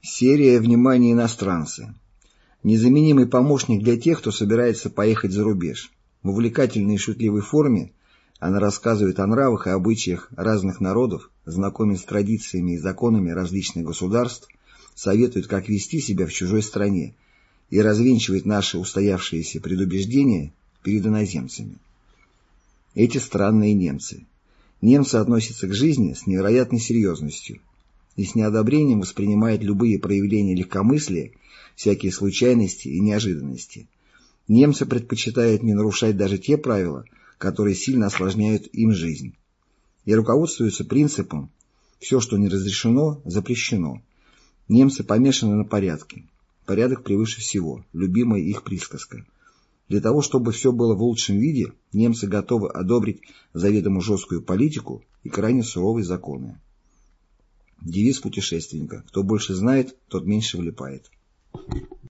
Серия «Внимание, иностранцы». Незаменимый помощник для тех, кто собирается поехать за рубеж. В увлекательной и шутливой форме она рассказывает о нравах и обычаях разных народов, знакомит с традициями и законами различных государств, советует, как вести себя в чужой стране и развенчивает наши устоявшиеся предубеждения перед иноземцами. Эти странные немцы. Немцы относятся к жизни с невероятной серьезностью и с неодобрением воспринимают любые проявления легкомыслия, всякие случайности и неожиданности. Немцы предпочитают не нарушать даже те правила, которые сильно осложняют им жизнь. И руководствуются принципом «все, что не разрешено, запрещено». Немцы помешаны на порядке. Порядок превыше всего, любимая их присказка. Для того, чтобы все было в лучшем виде, немцы готовы одобрить заведомо жесткую политику и крайне суровые законы. Девиз путешественника: кто больше знает, тот меньше влипает.